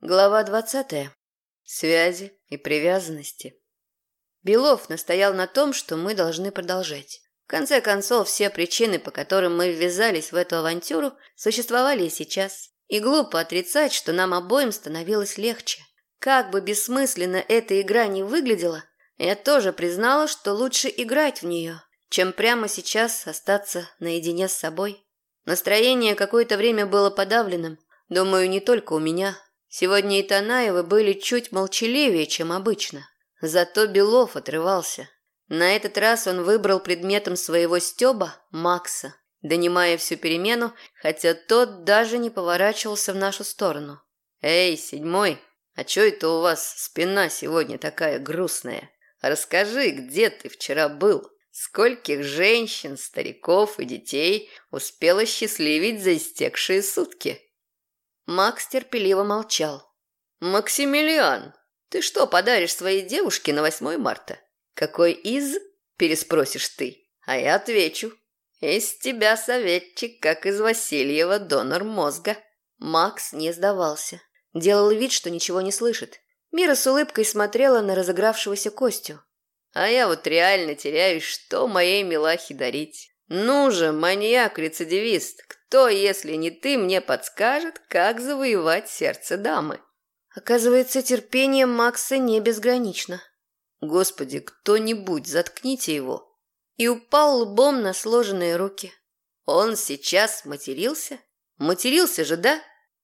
Глава двадцатая. Связи и привязанности. Белов настоял на том, что мы должны продолжать. В конце концов, все причины, по которым мы ввязались в эту авантюру, существовали и сейчас. И глупо отрицать, что нам обоим становилось легче. Как бы бессмысленно эта игра не выглядела, я тоже признала, что лучше играть в нее, чем прямо сейчас остаться наедине с собой. Настроение какое-то время было подавленным. Думаю, не только у меня, Сегодня и Танаевы были чуть молчаливее, чем обычно. Зато Белов отрывался. На этот раз он выбрал предметом своего стёба Макса, донимая всю перемену, хотя тот даже не поворачивался в нашу сторону. «Эй, седьмой, а чё это у вас спина сегодня такая грустная? Расскажи, где ты вчера был? Скольких женщин, стариков и детей успела счастливить за истекшие сутки?» Макс терпеливо молчал. «Максимилиан, ты что подаришь своей девушке на 8 марта? Какой из?» – переспросишь ты. А я отвечу. «Из тебя советчик, как из Васильева донор мозга». Макс не сдавался. Делал вид, что ничего не слышит. Мира с улыбкой смотрела на разыгравшегося Костю. А я вот реально теряюсь, что моей милахе дарить. Ну же, маньяк-рецидивист, кто, если не ты, мне подскажет, как завоевать сердце дамы? Оказывается, терпение Макса не безгранично. Господи, кто-нибудь, заткните его. И упал лбом на сложенные руки. Он сейчас матерился? Матерился же, да?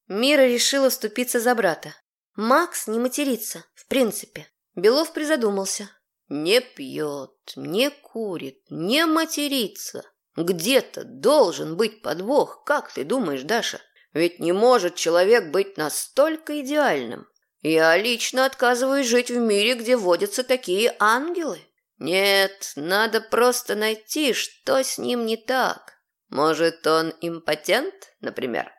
Мира решила вступиться за брата. Макс не матерится, в принципе. Белов призадумался. Не пьет, не курит, не матерится. Где-то должен быть подвох, как ты думаешь, Даша? Ведь не может человек быть настолько идеальным. Я лично отказываюсь жить в мире, где водятся такие ангелы. Нет, надо просто найти, что с ним не так. Может, он импотент, например?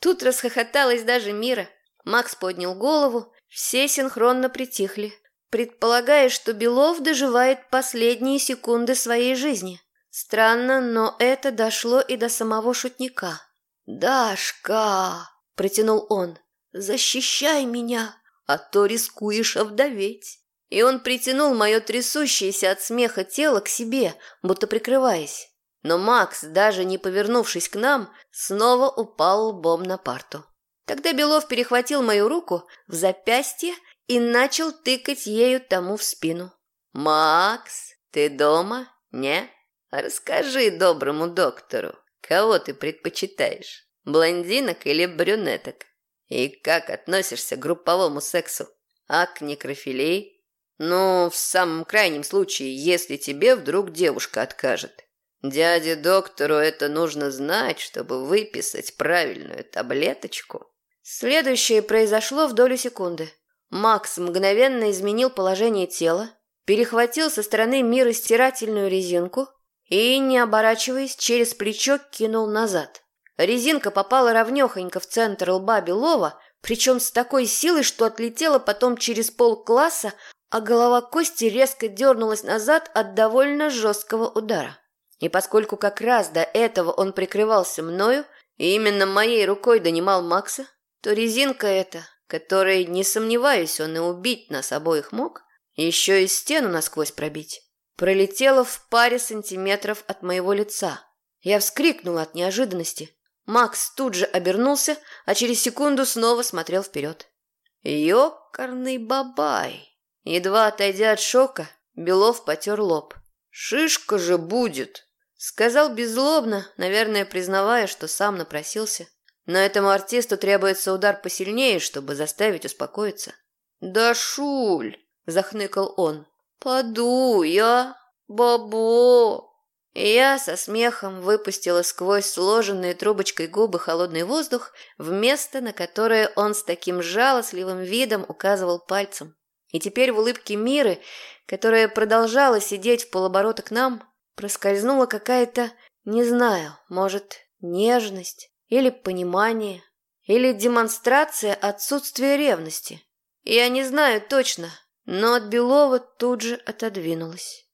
Тут расхохоталась даже Мира. Макс поднял голову, все синхронно притихли, предполагая, что Белов доживает последние секунды своей жизни. Странно, но это дошло и до самого шутника. «Дашка!» – протянул он. «Защищай меня, а то рискуешь овдоветь». И он притянул мое трясущееся от смеха тело к себе, будто прикрываясь. Но Макс, даже не повернувшись к нам, снова упал лбом на парту. Тогда Белов перехватил мою руку в запястье и начал тыкать ею тому в спину. «Макс, ты дома? Не?» Расскажи доброму доктору, кого ты предпочитаешь, блондинок или брюнеток? И как относишься к групповому сексу? А к некрофилии? Ну, в самом крайнем случае, если тебе вдруг девушка откажет. Дяде доктору это нужно знать, чтобы выписать правильную таблеточку. Следующее произошло в долю секунды. Макс мгновенно изменил положение тела, перехватил со стороны мира стирательную резинку – и, не оборачиваясь, через плечо кинул назад. Резинка попала ровнёхонько в центр лба Белова, причем с такой силой, что отлетела потом через полкласса, а голова Кости резко дернулась назад от довольно жесткого удара. И поскольку как раз до этого он прикрывался мною, и именно моей рукой донимал Макса, то резинка эта, которой, не сомневаюсь, он и убить нас обоих мог, еще и стену насквозь пробить пролетела в паре сантиметров от моего лица. Я вскрикнула от неожиданности. Макс тут же обернулся, а через секунду снова смотрел вперед. Ёкарный бабай! Едва отойдя от шока, Белов потер лоб. «Шишка же будет!» Сказал беззлобно, наверное, признавая, что сам напросился. Но этому артисту требуется удар посильнее, чтобы заставить успокоиться. «Да, Шуль!» – захныкал он. «Поду я, бабо!» И я со смехом выпустила сквозь сложенные трубочкой губы холодный воздух в место, на которое он с таким жалостливым видом указывал пальцем. И теперь в улыбке Миры, которая продолжала сидеть в полоборота к нам, проскользнула какая-то, не знаю, может, нежность или понимание, или демонстрация отсутствия ревности. Я не знаю точно, но от Белова тут же отодвинулась.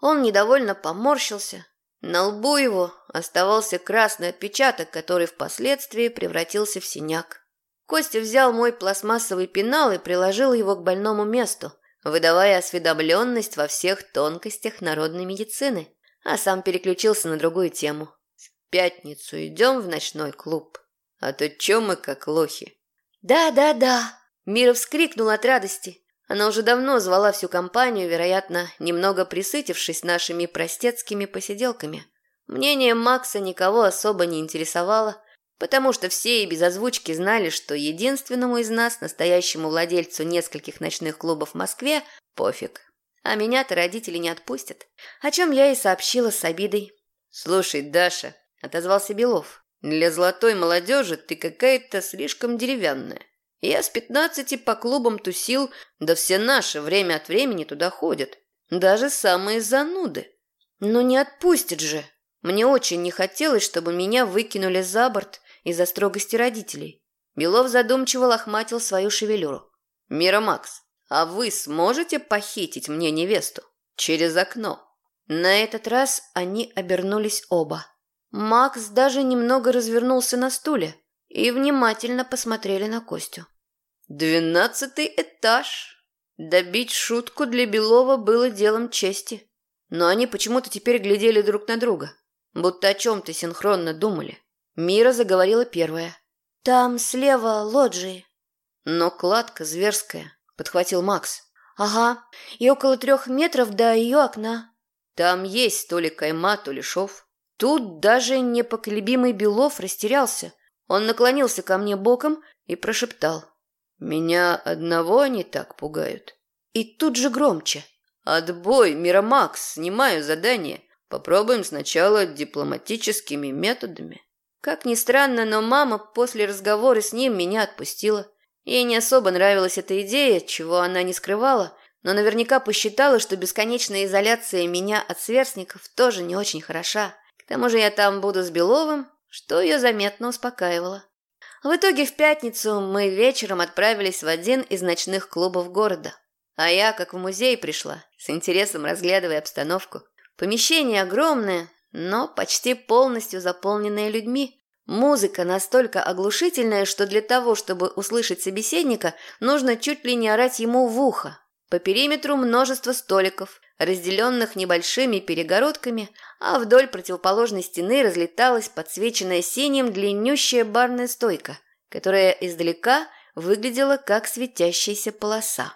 Он недовольно поморщился. На лбу его оставался красный отпечаток, который впоследствии превратился в синяк. Костя взял мой пластмассовый пенал и приложил его к больному месту, выдавая осведомленность во всех тонкостях народной медицины, а сам переключился на другую тему. В пятницу идем в ночной клуб, а то чё мы как лохи. «Да, да, да!» Мира вскрикнула от радости. Она уже давно звала всю компанию, вероятно, немного присытившись нашими простецкими посиделками. Мнение Макса никого особо не интересовало, потому что все и без озвучки знали, что единственному из нас, настоящему владельцу нескольких ночных клубов в Москве, пофиг. А меня-то родители не отпустят, о чем я и сообщила с обидой. «Слушай, Даша», — отозвался Белов, — «для золотой молодежи ты какая-то слишком деревянная. Я с пятнадцати по клубам тусил, да все наши время от времени туда ходят. Даже самые зануды. Но не отпустят же. Мне очень не хотелось, чтобы меня выкинули за борт из-за строгости родителей. Белов задумчиво лохматил свою шевелюру. «Мира Макс, а вы сможете похитить мне невесту? Через окно?» На этот раз они обернулись оба. Макс даже немного развернулся на стуле и внимательно посмотрели на Костю. «Двенадцатый этаж!» Добить шутку для Белова было делом чести. Но они почему-то теперь глядели друг на друга, будто о чем-то синхронно думали. Мира заговорила первая. «Там слева лоджии». «Но кладка зверская», — подхватил Макс. «Ага, и около трех метров до ее окна». «Там есть то ли кайма, то ли шов». Тут даже непоколебимый Белов растерялся. Он наклонился ко мне боком и прошептал. «Меня одного они так пугают». И тут же громче. «Отбой, Миромакс, снимаю задание. Попробуем сначала дипломатическими методами». Как ни странно, но мама после разговора с ним меня отпустила. Ей не особо нравилась эта идея, чего она не скрывала, но наверняка посчитала, что бесконечная изоляция меня от сверстников тоже не очень хороша. К тому же я там буду с Беловым, что ее заметно успокаивало. В итоге в пятницу мы вечером отправились в один из ночных клубов города. А я, как в музей, пришла, с интересом разглядывая обстановку. Помещение огромное, но почти полностью заполненная людьми. Музыка настолько оглушительная, что для того, чтобы услышать собеседника, нужно чуть ли не орать ему в ухо. По периметру множество столиков, разделенных небольшими перегородками, а вдоль противоположной стены разлеталась подсвеченная синим длиннющая барная стойка, которая издалека выглядела как светящаяся полоса.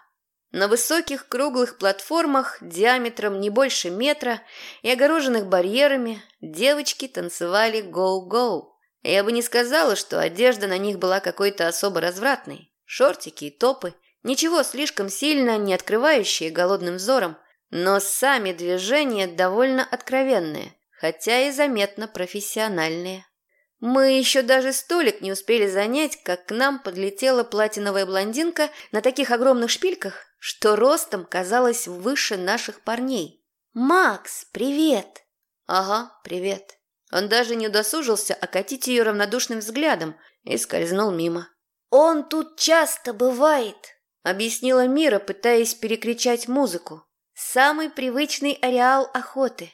На высоких круглых платформах диаметром не больше метра и огороженных барьерами девочки танцевали гоу-гоу. Я бы не сказала, что одежда на них была какой-то особо развратной. Шортики и топы, ничего слишком сильно не открывающие голодным взором, но сами движения довольно откровенные, хотя и заметно профессиональные. Мы еще даже столик не успели занять, как к нам подлетела платиновая блондинка на таких огромных шпильках, что ростом казалась выше наших парней. «Макс, привет!» «Ага, привет». Он даже не удосужился окатить ее равнодушным взглядом и скользнул мимо. «Он тут часто бывает», — объяснила Мира, пытаясь перекричать музыку. «Самый привычный ареал охоты».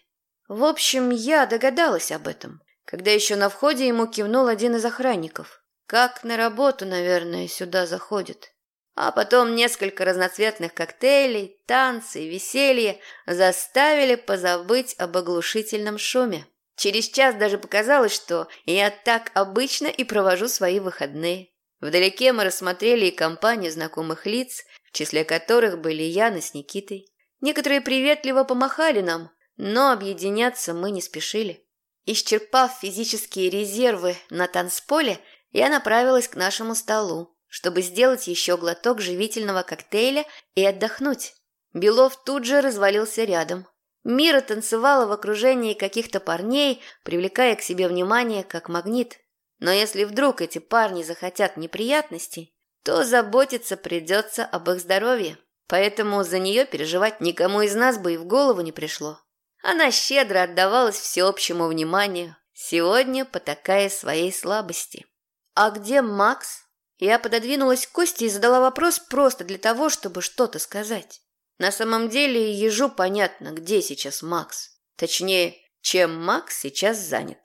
В общем, я догадалась об этом, когда еще на входе ему кивнул один из охранников. Как на работу, наверное, сюда заходит. А потом несколько разноцветных коктейлей, танцы веселье заставили позабыть об оглушительном шуме. Через час даже показалось, что я так обычно и провожу свои выходные. Вдалеке мы рассмотрели и компанию знакомых лиц, в числе которых были Яна с Никитой. Некоторые приветливо помахали нам, но объединяться мы не спешили. Исчерпав физические резервы на танцполе, я направилась к нашему столу чтобы сделать еще глоток живительного коктейля и отдохнуть. Белов тут же развалился рядом. Мира танцевала в окружении каких-то парней, привлекая к себе внимание как магнит. Но если вдруг эти парни захотят неприятностей, то заботиться придется об их здоровье. Поэтому за нее переживать никому из нас бы и в голову не пришло. Она щедро отдавалась всеобщему вниманию, сегодня потакая своей слабости. «А где Макс?» Я пододвинулась к Косте и задала вопрос просто для того, чтобы что-то сказать. На самом деле ежу понятно, где сейчас Макс. Точнее, чем Макс сейчас занят.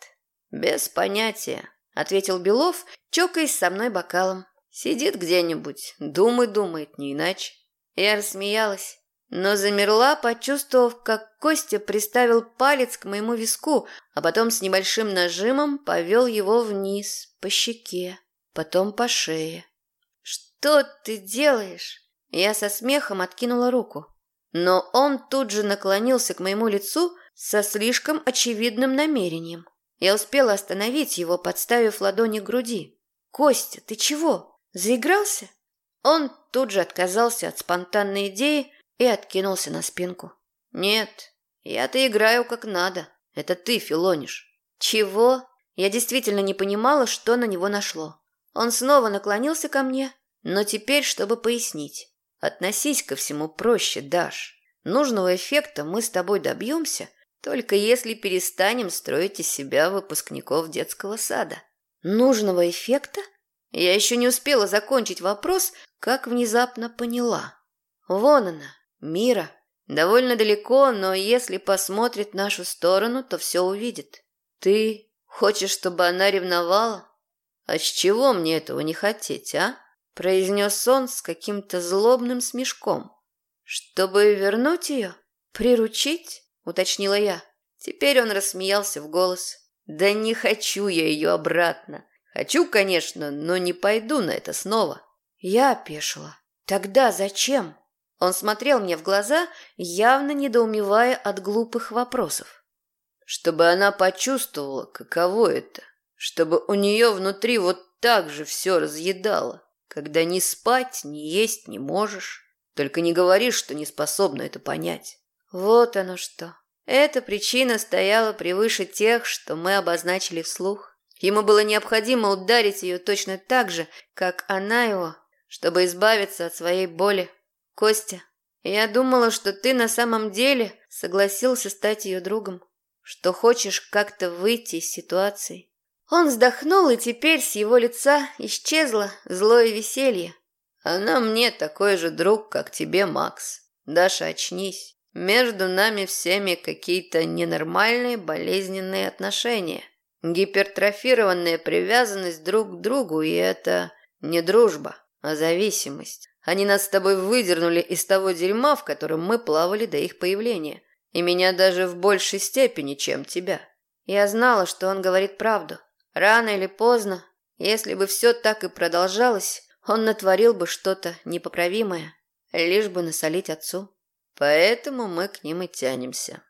«Без понятия», — ответил Белов, чокаясь со мной бокалом. Сидит где-нибудь, думает, думает, не иначе. Я рассмеялась, но замерла, почувствовав, как Костя приставил палец к моему виску, а потом с небольшим нажимом повел его вниз, по щеке, потом по шее. «Что ты делаешь?» Я со смехом откинула руку. Но он тут же наклонился к моему лицу со слишком очевидным намерением. Я успела остановить его, подставив ладони к груди. «Костя, ты чего? Заигрался?» Он тут же отказался от спонтанной идеи и откинулся на спинку. «Нет, я-то играю как надо. Это ты филонишь». «Чего?» Я действительно не понимала, что на него нашло. Он снова наклонился ко мне, но теперь, чтобы пояснить. «Относись ко всему проще, Даш. Нужного эффекта мы с тобой добьемся, только если перестанем строить из себя выпускников детского сада». «Нужного эффекта?» Я еще не успела закончить вопрос, как внезапно поняла. Вон она, Мира. Довольно далеко, но если посмотрит в нашу сторону, то все увидит. Ты хочешь, чтобы она ревновала? А с чего мне этого не хотеть, а? Произнес он с каким-то злобным смешком. Чтобы вернуть ее? Приручить? Уточнила я. Теперь он рассмеялся в голос. Да не хочу я ее обратно. Хочу, конечно, но не пойду на это снова. Я опешила. Тогда зачем? Он смотрел мне в глаза, явно недоумевая от глупых вопросов. Чтобы она почувствовала, каково это. Чтобы у нее внутри вот так же все разъедало. Когда ни спать, ни есть не можешь. Только не говори, что не способна это понять. Вот оно что. Эта причина стояла превыше тех, что мы обозначили вслух. Ему было необходимо ударить ее точно так же, как она его, чтобы избавиться от своей боли. Костя, я думала, что ты на самом деле согласился стать ее другом, что хочешь как-то выйти из ситуации. Он вздохнул, и теперь с его лица исчезло злое веселье. Она мне такой же друг, как тебе, Макс. Даша, очнись. Между нами всеми какие-то ненормальные болезненные отношения. Гипертрофированная привязанность друг к другу, и это не дружба, а зависимость. Они нас с тобой выдернули из того дерьма, в котором мы плавали до их появления. И меня даже в большей степени, чем тебя. Я знала, что он говорит правду. Рано или поздно, если бы все так и продолжалось, он натворил бы что-то непоправимое, лишь бы насолить отцу. Поэтому мы к ним и тянемся.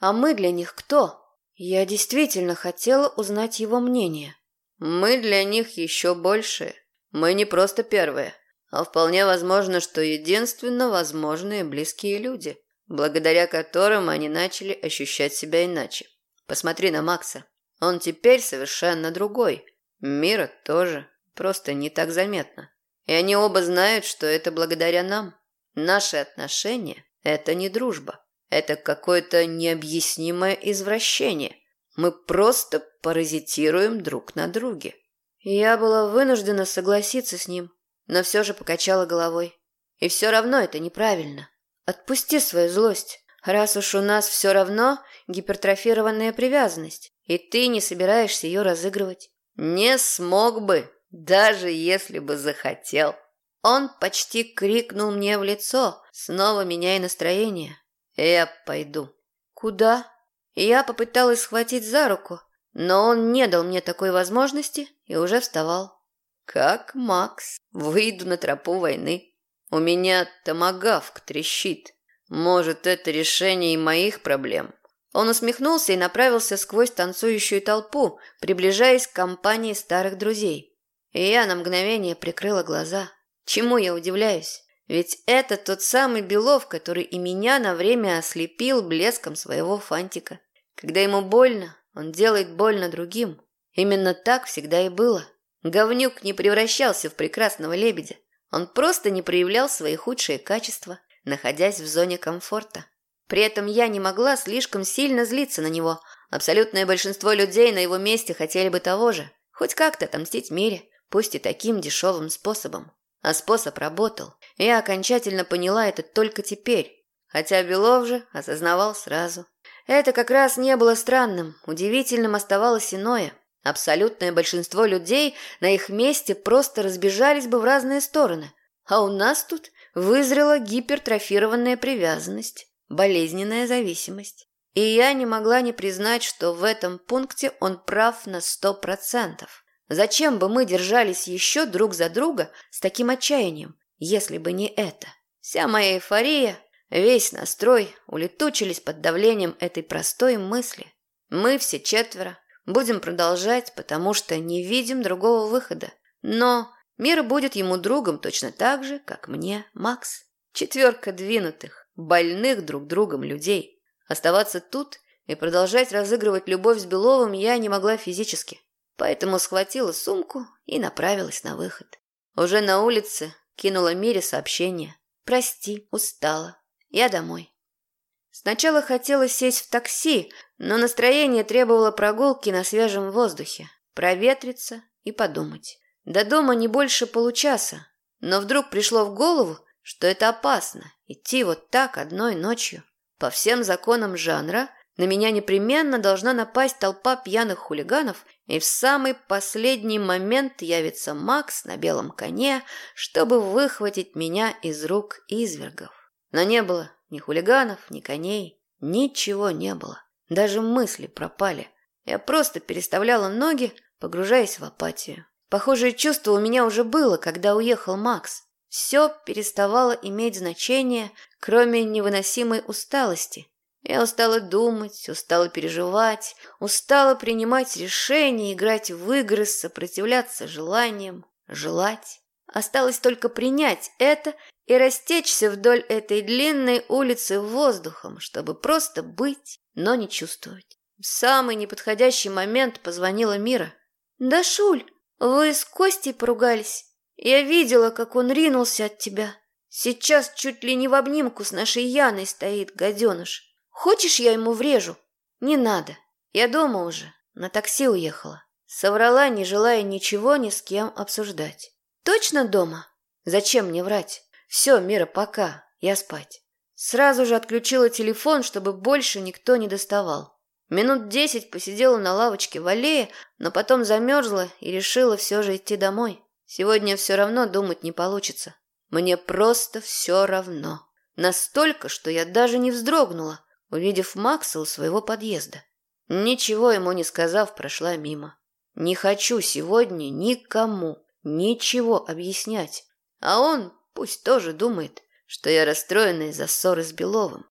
А мы для них кто? Я действительно хотела узнать его мнение. Мы для них еще больше. Мы не просто первые а вполне возможно, что единственно возможные близкие люди, благодаря которым они начали ощущать себя иначе. Посмотри на Макса. Он теперь совершенно другой. Мира тоже, просто не так заметно. И они оба знают, что это благодаря нам. Наши отношения – это не дружба. Это какое-то необъяснимое извращение. Мы просто паразитируем друг на друге. Я была вынуждена согласиться с ним но все же покачала головой. И все равно это неправильно. Отпусти свою злость, раз уж у нас все равно гипертрофированная привязанность, и ты не собираешься ее разыгрывать. Не смог бы, даже если бы захотел. Он почти крикнул мне в лицо, снова меняя настроение. Я пойду. Куда? Я попыталась схватить за руку, но он не дал мне такой возможности и уже вставал. Как Макс, выйду на тропу войны. У меня томагавк трещит. Может, это решение и моих проблем. Он усмехнулся и направился сквозь танцующую толпу, приближаясь к компании старых друзей. И я на мгновение прикрыла глаза. Чему я удивляюсь? Ведь это тот самый Белов, который и меня на время ослепил блеском своего фантика. Когда ему больно, он делает больно другим. Именно так всегда и было. Говнюк не превращался в прекрасного лебедя. Он просто не проявлял свои худшие качества, находясь в зоне комфорта. При этом я не могла слишком сильно злиться на него. Абсолютное большинство людей на его месте хотели бы того же. Хоть как-то отомстить мире, пусть и таким дешевым способом. А способ работал. Я окончательно поняла это только теперь. Хотя Белов же осознавал сразу. Это как раз не было странным. Удивительным оставалось иное – Абсолютное большинство людей на их месте просто разбежались бы в разные стороны. А у нас тут вызрела гипертрофированная привязанность, болезненная зависимость. И я не могла не признать, что в этом пункте он прав на сто процентов. Зачем бы мы держались еще друг за друга с таким отчаянием, если бы не это? Вся моя эйфория, весь настрой улетучились под давлением этой простой мысли. Мы все четверо будем продолжать, потому что не видим другого выхода. Но мир будет ему другом точно так же, как мне Макс. Четверка двинутых, больных друг другом людей. Оставаться тут и продолжать разыгрывать любовь с Беловым я не могла физически. Поэтому схватила сумку и направилась на выход. Уже на улице кинула Мире сообщение. «Прости, устала. Я домой». Сначала хотела сесть в такси, но настроение требовало прогулки на свежем воздухе, проветриться и подумать. До дома не больше получаса, но вдруг пришло в голову, что это опасно идти вот так одной ночью. По всем законам жанра на меня непременно должна напасть толпа пьяных хулиганов, и в самый последний момент явится Макс на белом коне, чтобы выхватить меня из рук извергов. Но не было ни хулиганов, ни коней, ничего не было. Даже мысли пропали. Я просто переставляла ноги, погружаясь в апатию. Похожее чувство у меня уже было, когда уехал Макс. Все переставало иметь значение, кроме невыносимой усталости, я устала думать, устала переживать, устала принимать решения, играть в игры, сопротивляться желаниям, желать. Осталось только принять это и растечься вдоль этой длинной улицы воздухом, чтобы просто быть, но не чувствовать. В самый неподходящий момент позвонила Мира. «Да, Шуль, вы с Костей поругались. Я видела, как он ринулся от тебя. Сейчас чуть ли не в обнимку с нашей Яной стоит гаденыш. Хочешь, я ему врежу? Не надо. Я дома уже. На такси уехала. Соврала, не желая ничего ни с кем обсуждать. Точно дома? Зачем мне врать? Все, Мира, пока. Я спать. Сразу же отключила телефон, чтобы больше никто не доставал. Минут десять посидела на лавочке в аллее, но потом замерзла и решила все же идти домой. Сегодня все равно думать не получится. Мне просто все равно. Настолько, что я даже не вздрогнула, увидев Макса у своего подъезда. Ничего ему не сказав, прошла мимо. Не хочу сегодня никому ничего объяснять. А он пусть тоже думает, что я расстроена из-за ссоры с Беловым.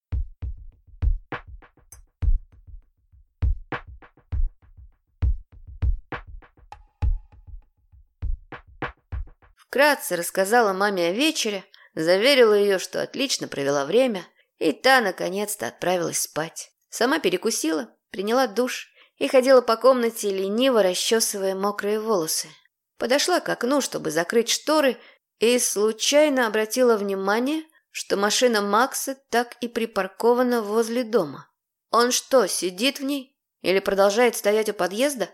Вкратце рассказала маме о вечере, заверила ее, что отлично провела время – и та, наконец-то, отправилась спать. Сама перекусила, приняла душ и ходила по комнате, лениво расчесывая мокрые волосы. Подошла к окну, чтобы закрыть шторы, и случайно обратила внимание, что машина Макса так и припаркована возле дома. Он что, сидит в ней? Или продолжает стоять у подъезда?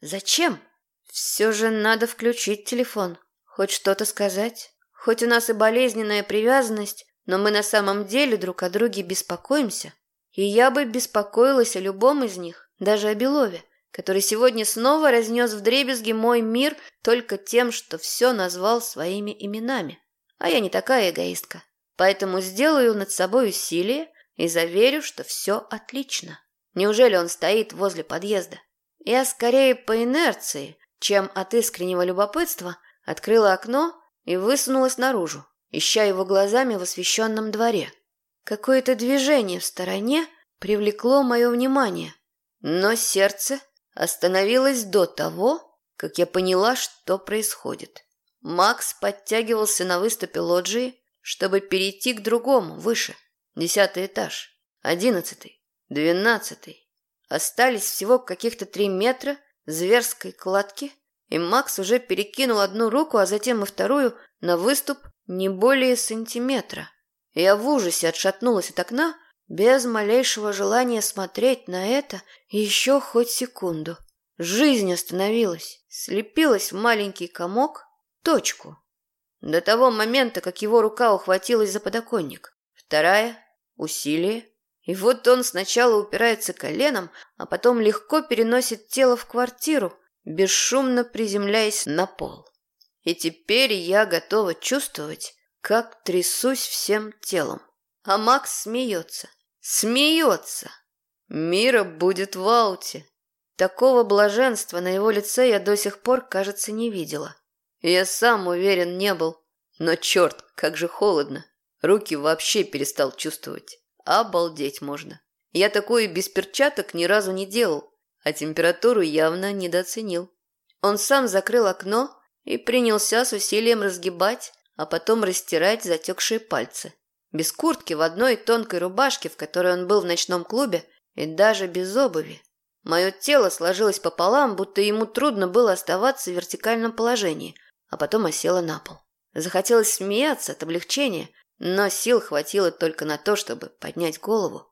Зачем? Все же надо включить телефон. Хоть что-то сказать. Хоть у нас и болезненная привязанность, но мы на самом деле друг о друге беспокоимся. И я бы беспокоилась о любом из них, даже о Белове, который сегодня снова разнес вдребезги мой мир только тем, что все назвал своими именами. А я не такая эгоистка. Поэтому сделаю над собой усилие и заверю, что все отлично. Неужели он стоит возле подъезда? Я скорее по инерции, чем от искреннего любопытства, открыла окно и высунулась наружу ища его глазами в освещенном дворе. Какое-то движение в стороне привлекло мое внимание, но сердце остановилось до того, как я поняла, что происходит. Макс подтягивался на выступе лоджии, чтобы перейти к другому, выше. Десятый этаж, одиннадцатый, двенадцатый. Остались всего каких-то три метра зверской кладки, и Макс уже перекинул одну руку, а затем и вторую на выступ не более сантиметра. Я в ужасе отшатнулась от окна, без малейшего желания смотреть на это еще хоть секунду. Жизнь остановилась, слепилась в маленький комок, точку. До того момента, как его рука ухватилась за подоконник. Вторая — усилие. И вот он сначала упирается коленом, а потом легко переносит тело в квартиру, бесшумно приземляясь на пол. И теперь я готова чувствовать, как трясусь всем телом. А Макс смеется. Смеется. Мира будет в ауте. Такого блаженства на его лице я до сих пор, кажется, не видела. Я сам уверен не был. Но черт, как же холодно. Руки вообще перестал чувствовать. Обалдеть можно. Я такое без перчаток ни разу не делал, а температуру явно недооценил. Он сам закрыл окно и принялся с усилием разгибать, а потом растирать затекшие пальцы. Без куртки, в одной тонкой рубашке, в которой он был в ночном клубе, и даже без обуви. Мое тело сложилось пополам, будто ему трудно было оставаться в вертикальном положении, а потом осело на пол. Захотелось смеяться от облегчения, но сил хватило только на то, чтобы поднять голову.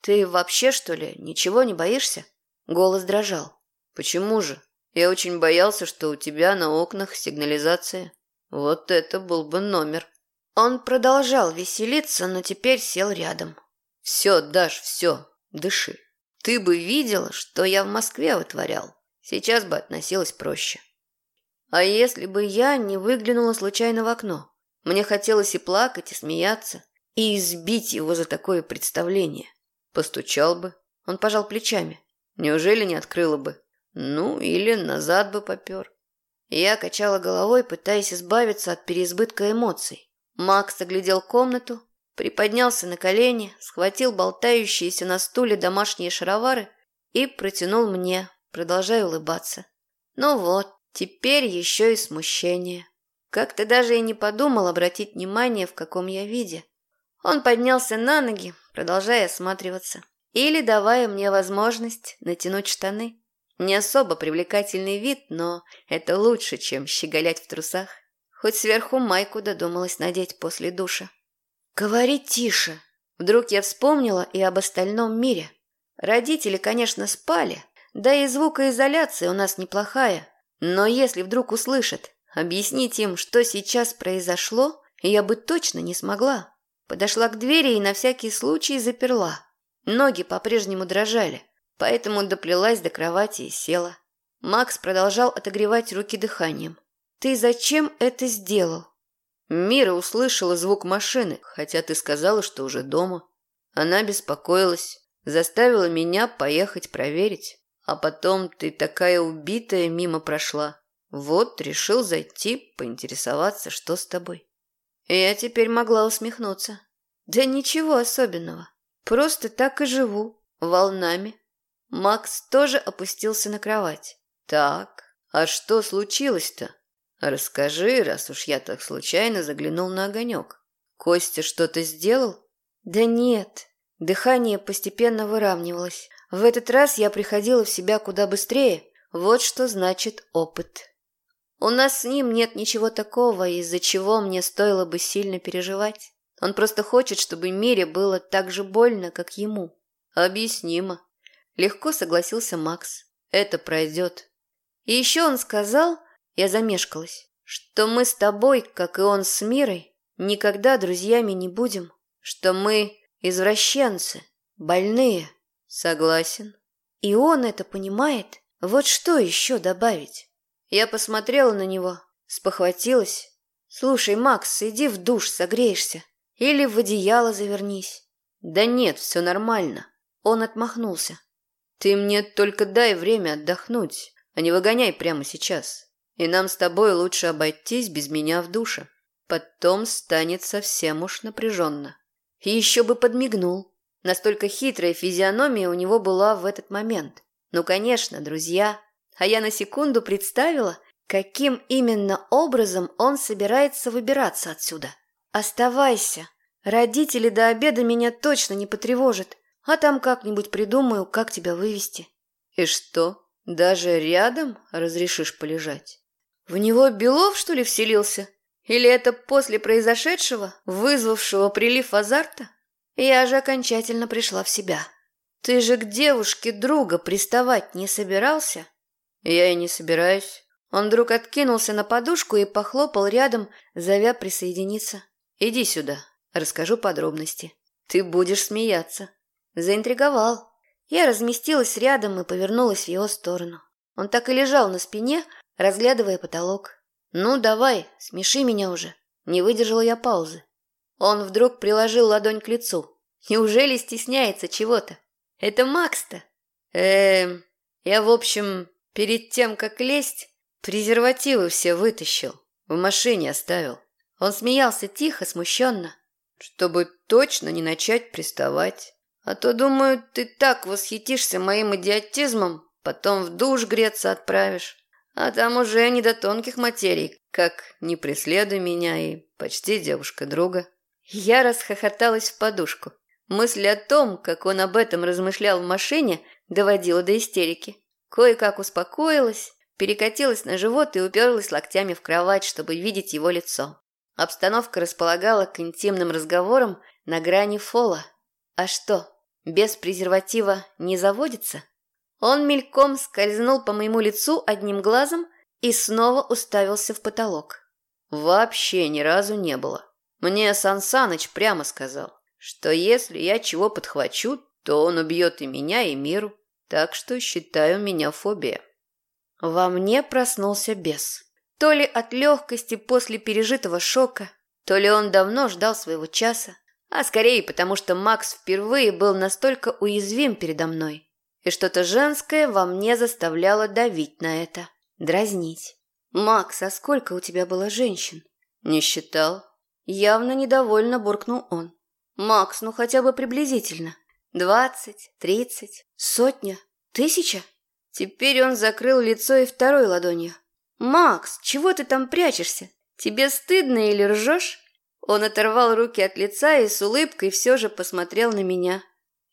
«Ты вообще, что ли, ничего не боишься?» Голос дрожал. «Почему же? Я очень боялся, что у тебя на окнах сигнализация. Вот это был бы номер». Он продолжал веселиться, но теперь сел рядом. «Все, Даш, все, дыши. Ты бы видела, что я в Москве вытворял. Сейчас бы относилась проще. А если бы я не выглянула случайно в окно? Мне хотелось и плакать, и смеяться, и избить его за такое представление. Постучал бы. Он пожал плечами. Неужели не открыла бы? Ну, или назад бы попер. Я качала головой, пытаясь избавиться от переизбытка эмоций. Макс оглядел комнату, приподнялся на колени, схватил болтающиеся на стуле домашние шаровары и протянул мне, продолжая улыбаться. Ну вот, Теперь еще и смущение. Как-то даже и не подумал обратить внимание, в каком я виде. Он поднялся на ноги, продолжая осматриваться. Или давая мне возможность натянуть штаны. Не особо привлекательный вид, но это лучше, чем щеголять в трусах. Хоть сверху майку додумалась надеть после душа. «Говори тише!» Вдруг я вспомнила и об остальном мире. Родители, конечно, спали, да и звукоизоляция у нас неплохая, но если вдруг услышат, объяснить им, что сейчас произошло, я бы точно не смогла. Подошла к двери и на всякий случай заперла. Ноги по-прежнему дрожали, поэтому доплелась до кровати и села. Макс продолжал отогревать руки дыханием. «Ты зачем это сделал?» Мира услышала звук машины, хотя ты сказала, что уже дома. Она беспокоилась, заставила меня поехать проверить. А потом ты такая убитая мимо прошла. Вот, решил зайти, поинтересоваться, что с тобой. Я теперь могла усмехнуться. Да ничего особенного. Просто так и живу, волнами. Макс тоже опустился на кровать. Так, а что случилось-то? Расскажи, раз уж я так случайно заглянул на огонек. Костя что-то сделал? Да нет. Дыхание постепенно выравнивалось. В этот раз я приходила в себя куда быстрее. Вот что значит опыт. У нас с ним нет ничего такого, из-за чего мне стоило бы сильно переживать. Он просто хочет, чтобы Мире было так же больно, как ему. Объяснимо. Легко согласился Макс. Это пройдет. И еще он сказал, я замешкалась, что мы с тобой, как и он с Мирой, никогда друзьями не будем, что мы извращенцы, больные. Согласен. И он это понимает. Вот что еще добавить? Я посмотрела на него, спохватилась. Слушай, Макс, иди в душ, согреешься. Или в одеяло завернись. Да нет, все нормально. Он отмахнулся. Ты мне только дай время отдохнуть, а не выгоняй прямо сейчас. И нам с тобой лучше обойтись без меня в душе. Потом станет совсем уж напряженно. И еще бы подмигнул. Настолько хитрая физиономия у него была в этот момент. Ну, конечно, друзья. А я на секунду представила, каким именно образом он собирается выбираться отсюда. «Оставайся. Родители до обеда меня точно не потревожат, а там как-нибудь придумаю, как тебя вывести». «И что, даже рядом разрешишь полежать?» «В него Белов, что ли, вселился? Или это после произошедшего, вызвавшего прилив азарта?» Я же окончательно пришла в себя. Ты же к девушке друга приставать не собирался? Я и не собираюсь. Он вдруг откинулся на подушку и похлопал рядом, зовя присоединиться. Иди сюда, расскажу подробности. Ты будешь смеяться. Заинтриговал. Я разместилась рядом и повернулась в его сторону. Он так и лежал на спине, разглядывая потолок. «Ну, давай, смеши меня уже». Не выдержала я паузы. Он вдруг приложил ладонь к лицу. Неужели стесняется чего-то? Это Макс-то? Эм, я, в общем, перед тем, как лезть, презервативы все вытащил. В машине оставил. Он смеялся тихо, смущенно, чтобы точно не начать приставать. А то, думаю, ты так восхитишься моим идиотизмом, потом в душ греться отправишь. А там уже не до тонких материй, как «не преследуй меня» и «почти девушка друга». Я расхохоталась в подушку. Мысль о том, как он об этом размышлял в машине, доводила до истерики. Кое-как успокоилась, перекатилась на живот и уперлась локтями в кровать, чтобы видеть его лицо. Обстановка располагала к интимным разговорам на грани фола. А что, без презерватива не заводится? Он мельком скользнул по моему лицу одним глазом и снова уставился в потолок. Вообще ни разу не было. Мне Сан Саныч прямо сказал, что если я чего подхвачу, то он убьет и меня, и миру. Так что считаю меня фобия. Во мне проснулся бес. То ли от легкости после пережитого шока, то ли он давно ждал своего часа, а скорее потому, что Макс впервые был настолько уязвим передо мной, и что-то женское во мне заставляло давить на это, дразнить. «Макс, а сколько у тебя было женщин?» «Не считал». Явно недовольно буркнул он. «Макс, ну хотя бы приблизительно. Двадцать, тридцать, сотня, тысяча?» Теперь он закрыл лицо и второй ладонью. «Макс, чего ты там прячешься? Тебе стыдно или ржешь?» Он оторвал руки от лица и с улыбкой все же посмотрел на меня.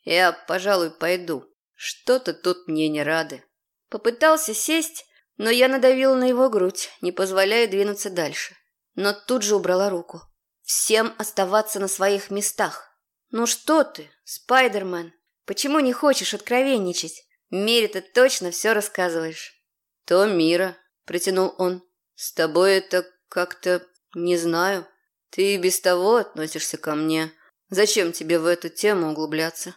«Я, пожалуй, пойду. Что-то тут мне не рады». Попытался сесть, но я надавила на его грудь, не позволяя двинуться дальше. Но тут же убрала руку. «Всем оставаться на своих местах». «Ну что ты, Спайдермен, почему не хочешь откровенничать? Мире ты точно все рассказываешь». «То Мира», – протянул он. «С тобой это как-то... не знаю. Ты и без того относишься ко мне. Зачем тебе в эту тему углубляться?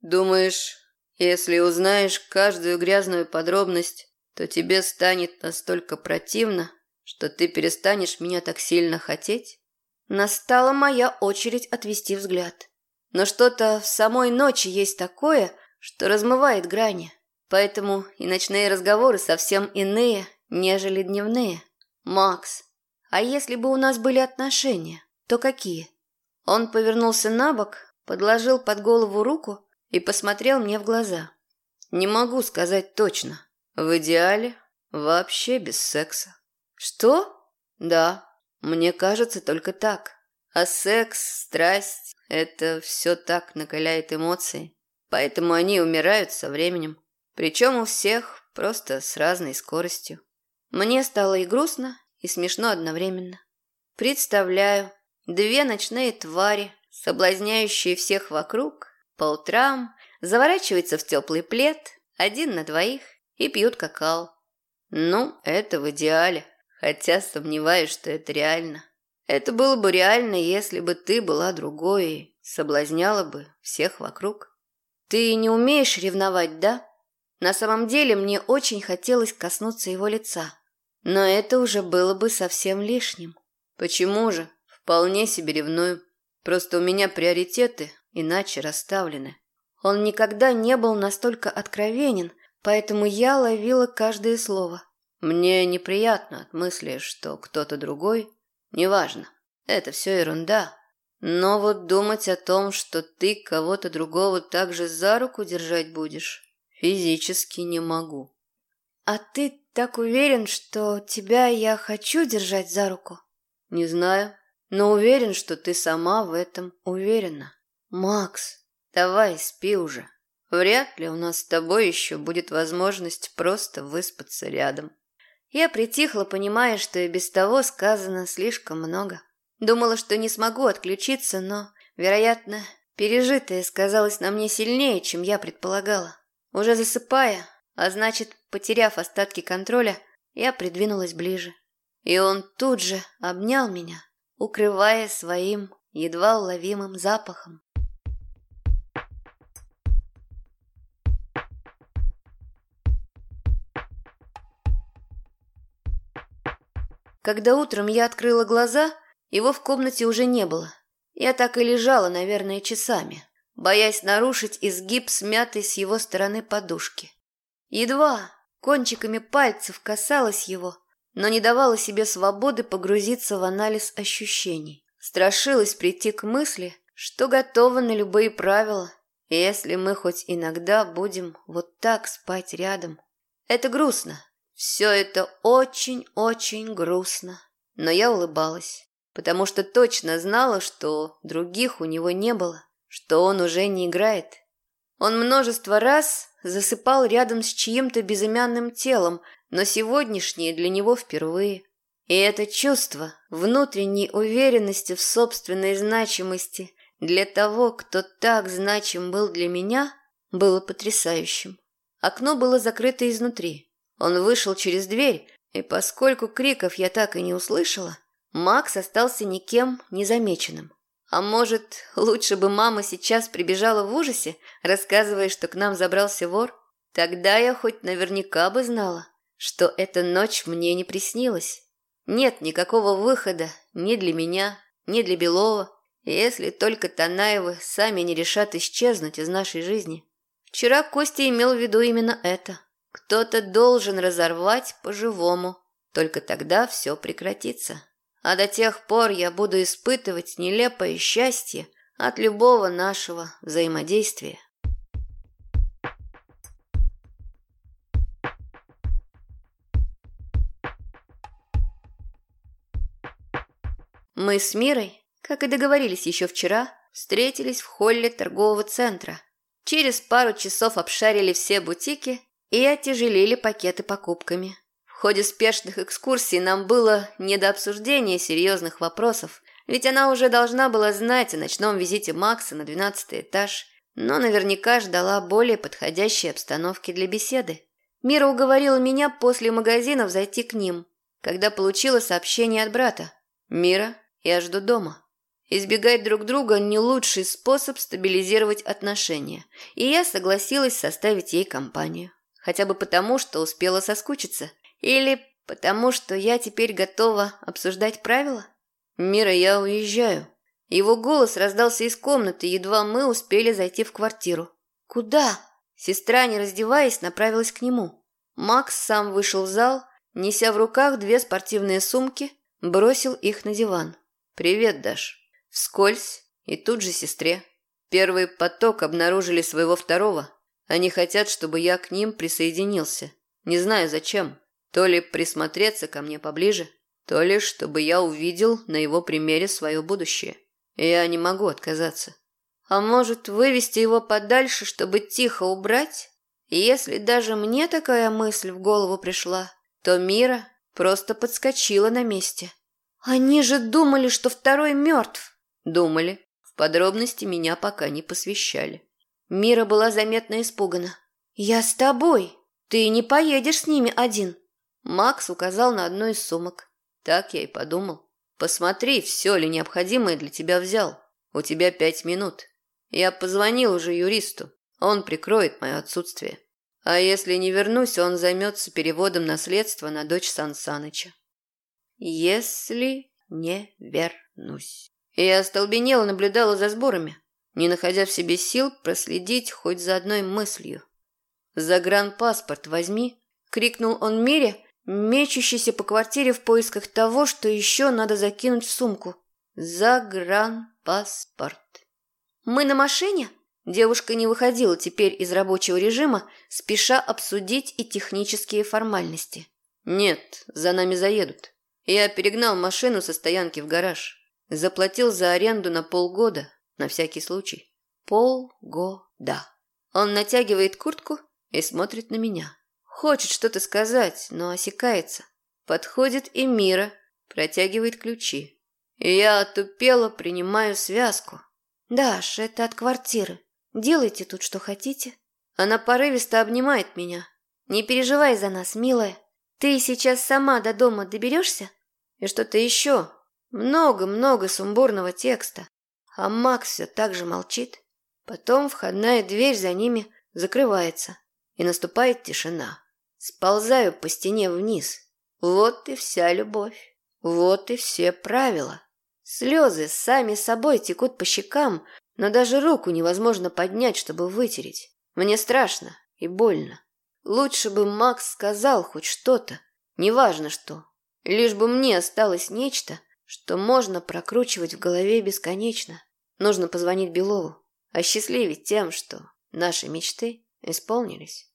Думаешь, если узнаешь каждую грязную подробность, то тебе станет настолько противно, что ты перестанешь меня так сильно хотеть?» Настала моя очередь отвести взгляд. Но что-то в самой ночи есть такое, что размывает грани. Поэтому и ночные разговоры совсем иные, нежели дневные. Макс, а если бы у нас были отношения, то какие? Он повернулся на бок, подложил под голову руку и посмотрел мне в глаза. Не могу сказать точно. В идеале вообще без секса. Что? Да, мне кажется только так. А секс, страсть – это все так накаляет эмоции. Поэтому они умирают со временем. Причем у всех просто с разной скоростью. Мне стало и грустно, и смешно одновременно. Представляю, две ночные твари, соблазняющие всех вокруг, по утрам заворачиваются в теплый плед, один на двоих, и пьют какао. Ну, это в идеале, хотя сомневаюсь, что это реально. Это было бы реально, если бы ты была другой и соблазняла бы всех вокруг. Ты не умеешь ревновать, да? На самом деле мне очень хотелось коснуться его лица. Но это уже было бы совсем лишним. Почему же? Вполне себе ревную. Просто у меня приоритеты иначе расставлены. Он никогда не был настолько откровенен, поэтому я ловила каждое слово. Мне неприятно от мысли, что кто-то другой... Неважно, это все ерунда. Но вот думать о том, что ты кого-то другого также за руку держать будешь, Физически не могу. А ты так уверен, что тебя я хочу держать за руку? Не знаю, но уверен, что ты сама в этом уверена. Макс, давай спи уже. Вряд ли у нас с тобой еще будет возможность просто выспаться рядом. Я притихла, понимая, что и без того сказано слишком много. Думала, что не смогу отключиться, но, вероятно, пережитое сказалось на мне сильнее, чем я предполагала. Уже засыпая, а значит, потеряв остатки контроля, я придвинулась ближе. И он тут же обнял меня, укрывая своим едва уловимым запахом. Когда утром я открыла глаза, его в комнате уже не было. Я так и лежала, наверное, часами, боясь нарушить изгиб смятой с его стороны подушки. Едва кончиками пальцев касалась его, но не давала себе свободы погрузиться в анализ ощущений. Страшилась прийти к мысли, что готова на любые правила, если мы хоть иногда будем вот так спать рядом. Это грустно. Все это очень-очень грустно. Но я улыбалась, потому что точно знала, что других у него не было, что он уже не играет. Он множество раз засыпал рядом с чьим-то безымянным телом, но сегодняшнее для него впервые. И это чувство внутренней уверенности в собственной значимости для того, кто так значим был для меня, было потрясающим. Окно было закрыто изнутри. Он вышел через дверь, и поскольку криков я так и не услышала, Макс остался никем незамеченным. А может, лучше бы мама сейчас прибежала в ужасе, рассказывая, что к нам забрался вор? Тогда я хоть наверняка бы знала, что эта ночь мне не приснилась. Нет никакого выхода ни для меня, ни для Белова, если только Танаевы сами не решат исчезнуть из нашей жизни. Вчера Костя имел в виду именно это. Кто-то должен разорвать по-живому, только тогда все прекратится. А до тех пор я буду испытывать нелепое счастье от любого нашего взаимодействия. Мы с Мирой, как и договорились еще вчера, встретились в холле торгового центра. Через пару часов обшарили все бутики и отяжелили пакеты покупками. Ходе спешных экскурсий нам было не до обсуждения серьезных вопросов, ведь она уже должна была знать о ночном визите Макса на двенадцатый этаж, но наверняка ждала более подходящей обстановки для беседы. Мира уговорила меня после магазинов зайти к ним, когда получила сообщение от брата. «Мира, я жду дома». Избегать друг друга – не лучший способ стабилизировать отношения, и я согласилась составить ей компанию. Хотя бы потому, что успела соскучиться – или потому, что я теперь готова обсуждать правила? Мира, я уезжаю. Его голос раздался из комнаты, едва мы успели зайти в квартиру. Куда? Сестра, не раздеваясь, направилась к нему. Макс сам вышел в зал, неся в руках две спортивные сумки, бросил их на диван. «Привет, Даш». Вскользь и тут же сестре. Первый поток обнаружили своего второго. Они хотят, чтобы я к ним присоединился. Не знаю зачем. То ли присмотреться ко мне поближе, то ли чтобы я увидел на его примере свое будущее. Я не могу отказаться. А может, вывести его подальше, чтобы тихо убрать? И если даже мне такая мысль в голову пришла, то Мира просто подскочила на месте. Они же думали, что второй мертв. Думали. В подробности меня пока не посвящали. Мира была заметно испугана. «Я с тобой. Ты не поедешь с ними один. Макс указал на одну из сумок. Так я и подумал. Посмотри, все ли необходимое для тебя взял. У тебя пять минут. Я позвонил уже юристу. Он прикроет мое отсутствие. А если не вернусь, он займется переводом наследства на дочь Сан Саныча. Если не вернусь. Я остолбенела наблюдала за сборами, не находя в себе сил проследить хоть за одной мыслью. «Загранпаспорт возьми!» — крикнул он Мире, мечущийся по квартире в поисках того, что еще надо закинуть в сумку. Загранпаспорт. «Мы на машине?» Девушка не выходила теперь из рабочего режима, спеша обсудить и технические формальности. «Нет, за нами заедут. Я перегнал машину со стоянки в гараж. Заплатил за аренду на полгода, на всякий случай. Полгода». Он натягивает куртку и смотрит на меня. Хочет что-то сказать, но осекается. Подходит и Мира, протягивает ключи. И я отупело принимаю связку. «Даш, это от квартиры. Делайте тут, что хотите». Она порывисто обнимает меня. «Не переживай за нас, милая. Ты сейчас сама до дома доберешься?» И что-то еще. Много-много сумбурного текста. А Макс все так же молчит. Потом входная дверь за ними закрывается, и наступает тишина. Сползаю по стене вниз. Вот и вся любовь. Вот и все правила. Слезы сами собой текут по щекам, но даже руку невозможно поднять, чтобы вытереть. Мне страшно и больно. Лучше бы Макс сказал хоть что-то, неважно что. Лишь бы мне осталось нечто, что можно прокручивать в голове бесконечно. Нужно позвонить Белову, осчастливить тем, что наши мечты исполнились.